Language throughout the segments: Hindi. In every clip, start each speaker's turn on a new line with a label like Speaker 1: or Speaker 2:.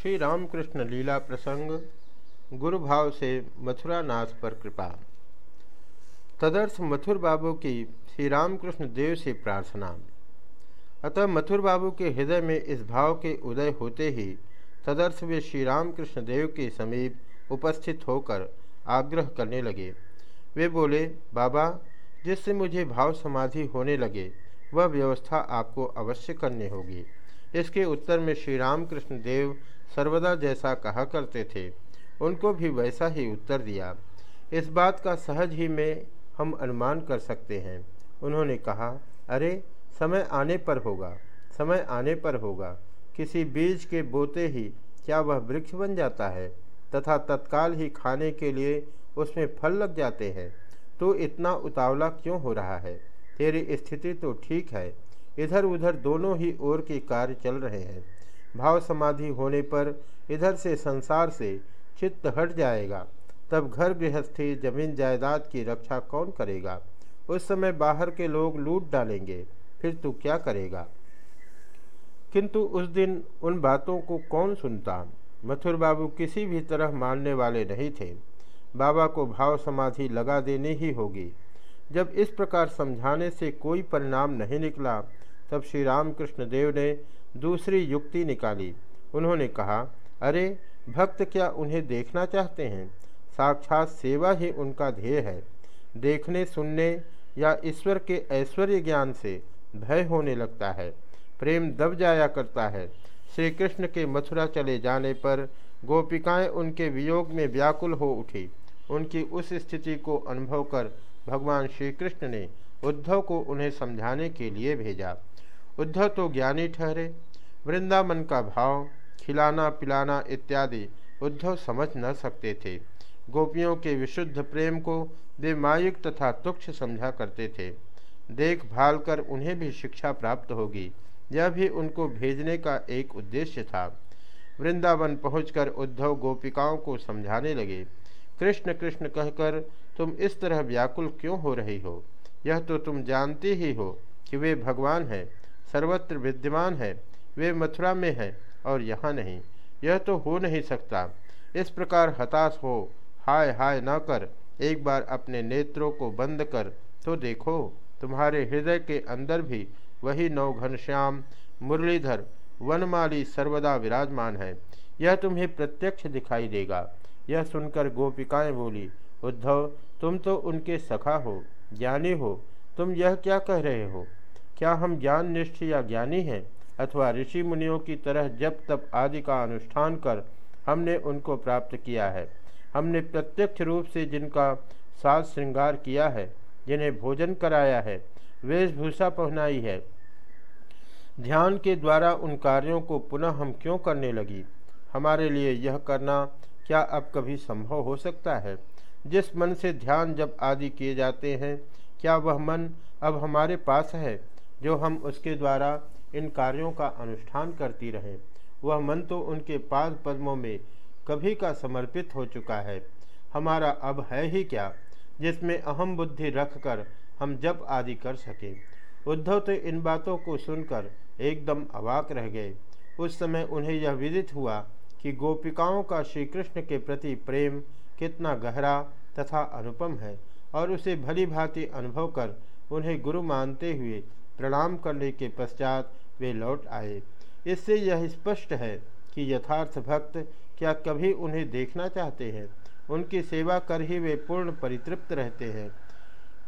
Speaker 1: श्री रामकृष्ण लीला प्रसंग गुरु भाव से मथुरा नाथ पर कृपा। तदर्थ मथुर बाबू की श्री रामकृष्ण देव से प्रार्थना। अतः मथुर बाबू के हृदय में इस भाव के उदय होते ही तदर्थ वे श्री रामकृष्ण देव के समीप उपस्थित होकर आग्रह करने लगे। वे बोले, बाबा, जिससे मुझे भाव समाधि होने लगे, वह व्यवस्था आपको अवश्य करनी होगी। इसके उत्तर में श्री रामकृष्ण देव सर्वदा जैसा कहा करते थे। उनको भी वैसा ही उत्तर दिया। इस बात का सहज ही में हम अनुमान कर सकते हैं। उन्होंने कहा, अरे, समय आने पर होगा, समय आने पर होगा। किसी बीज के बोते ही क्या वह वृक्ष बन जाता है? तथा तत्काल ही खाने के लिए उसमें फल लग जाते हैं। तो इतना उतावला क्यों हो रहा है? तेरी स्थिति तो ठीक है। इधर उधर दोनों ही ओर के कार्य चल रहे हैं। भाव समाधि होने पर इधर से संसार से चित्त हट जाएगा। तब घर गृहस्थी ज़मीन जायदाद की रक्षा कौन करेगा? उस समय बाहर के लोग लूट डालेंगे, फिर तू क्या करेगा? किंतु उस दिन उन बातों को कौन सुनता? मथुर बाबू किसी भी तरह मानने वाले नहीं थे। बाबा को भाव समाधि लगा देनी ही होगी। जब इस प्रकार समझाने से कोई परिणाम नहीं निकला, तब श्री रामकृष्ण देव ने दूसरी युक्ति निकाली। उन्होंने कहा, अरे, भक्त क्या उन्हें देखना चाहते हैं? साक्षात सेवा ही उनका ध्येय है। देखने, सुनने या ईश्वर के ऐश्वर्य ज्ञान से भय होने लगता है। प्रेम दब जाया करता है। श्री कृष्ण के मथुरा चले जाने पर गोपिकाएँ उनके वियोग में व्याकुल हो उठी। उनकी उस स्थिति को अनुभव कर भगवान श्री कृष्ण ने उद्धव को उन्हें समझाने के लिए भेजा। उद्धव तो ज्ञानी ठहरे, वृंदावन का भाव, खिलाना पिलाना इत्यादि उद्धव समझ न सकते थे। गोपियों के विशुद्ध प्रेम को वे मायुक तथा तुक्ष समझा करते थे। देखभाल कर उन्हें भी शिक्षा प्राप्त होगी, यह भी उनको भेजने का एक उद्देश्य था। वृंदावन पहुंचकर उद्धव गोपिकाओं को समझाने लगे, कृष्ण कृष्ण कहकर तुम इस तरह व्याकुल क्यों हो रही हो? यह तो तुम जानते ही हो कि वे भगवान हैं। सर्वत्र विद्यमान है। वे मथुरा में हैं और यहाँ नहीं। यह तो हो नहीं सकता। इस प्रकार हताश हो, हाय हाय न कर, एक बार अपने नेत्रों को बंद कर तो देखो, तुम्हारे हृदय के अंदर भी वही नौ घनश्याम मुरलीधर, वनमाली सर्वदा विराजमान है। यह तुम्हें प्रत्यक्ष दिखाई देगा। यह सुनकर गोपिकाएँ बोली, उद्धव, तुम तो उनके सखा हो, ज्ञानी हो। तुम यह क्या कह रहे हो? क्या हम ज्ञान निष्ठ या ज्ञानी हैं? अथवा ऋषि मुनियों की तरह जब तब आदि का अनुष्ठान कर हमने उनको प्राप्त किया है। हमने प्रत्यक्ष रूप से जिनका साज श्रृंगार किया है, जिन्हें भोजन कराया है, वेशभूषा पहनाई है। ध्यान के द्वारा उन कार्यों को पुनः हम क्यों करने लगी? हमारे लिए यह करना क्या अब कभी संभव हो सकता है? जिस मन से ध्यान जब आदि किए जाते हैं, क्या वह मन अब हमारे पास है? जो हम उसके द्वारा इन कार्यों का अनुष्ठान करती रहें, वह मन तो उनके पाद पद्मों में कभी का समर्पित हो चुका है। हमारा अब है ही क्या, जिसमें अहम बुद्धि रखकर हम जप आदि कर सकें। उद्धव तो इन बातों को सुनकर एकदम अवाक रह गए। उस समय उन्हें यह विदित हुआ कि गोपिकाओं का श्री कृष्ण के प्रति प्रेम कितना गहरा तथा अनुपम है, और उसे भली भांति अनुभव कर उन्हें गुरु मानते हुए प्रणाम करने के पश्चात वे लौट आए। इससे यह स्पष्ट है कि यथार्थ भक्त क्या कभी उन्हें देखना चाहते हैं? उनकी सेवा कर ही वे पूर्ण परितृप्त रहते हैं।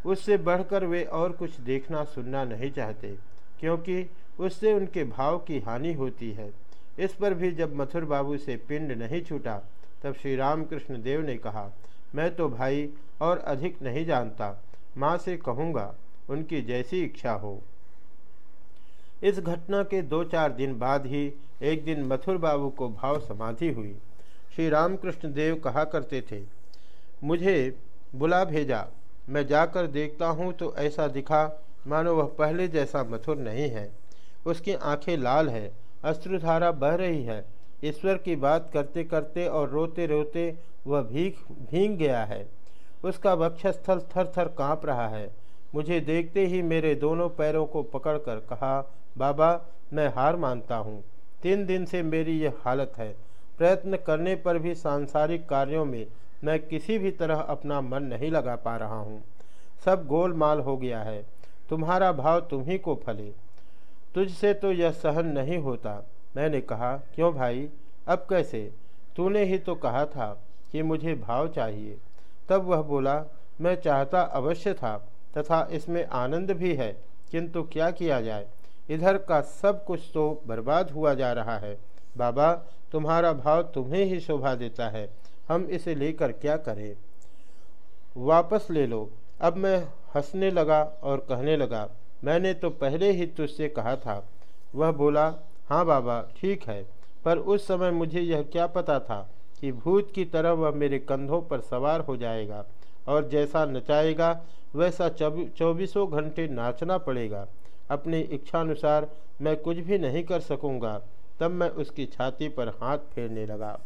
Speaker 1: उससे बढ़कर वे और कुछ देखना सुनना नहीं चाहते, क्योंकि उससे उनके भाव की हानि होती है। इस पर भी जब मथुर बाबू से पिंड नहीं छूटा, तब श्री रामकृष्ण देव ने कहा, मैं तो भाई और अधिक नहीं जानता। माँ से कहूँगा, उनकी जैसी इच्छा हो। इस घटना के दो चार दिन बाद ही एक दिन मथुर बाबू को भाव समाधि हुई। श्री रामकृष्ण देव कहा करते थे, मुझे बुला भेजा, मैं जाकर देखता हूँ तो ऐसा दिखा, मानो वह पहले जैसा मथुर नहीं है। उसकी आँखें लाल है अश्रुधारा बह रही है। ईश्वर की बात करते करते और रोते रोते वह भीग भींग गया है। उसका वक्षस्थल थर थर काँप रहा है। मुझे देखते ही मेरे दोनों पैरों को पकड़कर कहा बाबा, मैं हार मानता हूँ। तीन दिन से मेरी यह हालत है। प्रयत्न करने पर भी सांसारिक कार्यों में मैं किसी भी तरह अपना मन नहीं लगा पा रहा हूँ। सब गोलमाल हो गया है। तुम्हारा भाव तुम्ही को फले। तुझसे तो यह सहन नहीं होता। मैंने कहा, क्यों भाई? अब कैसे? तूने ही तो कहा था कि मुझे भाव चाहिए। तब वह बोला, मैं चाहता अवश्य था तथा इसमें आनंद भी है, किंतु क्या किया जाए? इधर का सब कुछ तो बर्बाद हुआ जा रहा है। बाबा, तुम्हारा भाव तुम्हें ही शोभा देता है। हम इसे लेकर क्या करें? वापस ले लो। अब मैं हंसने लगा और कहने लगा, मैंने तो पहले ही तुझसे कहा था। वह बोला हाँ बाबा, ठीक है, पर उस समय मुझे यह क्या पता था कि भूत की तरह वह मेरे कंधों पर सवार हो जाएगा और जैसा नचाएगा, वैसा चौबीसों घंटे नाचना पड़ेगा। अपनी इच्छानुसार मैं कुछ भी नहीं कर सकूँगा। तब मैं उसकी छाती पर हाथ फेरने लगा।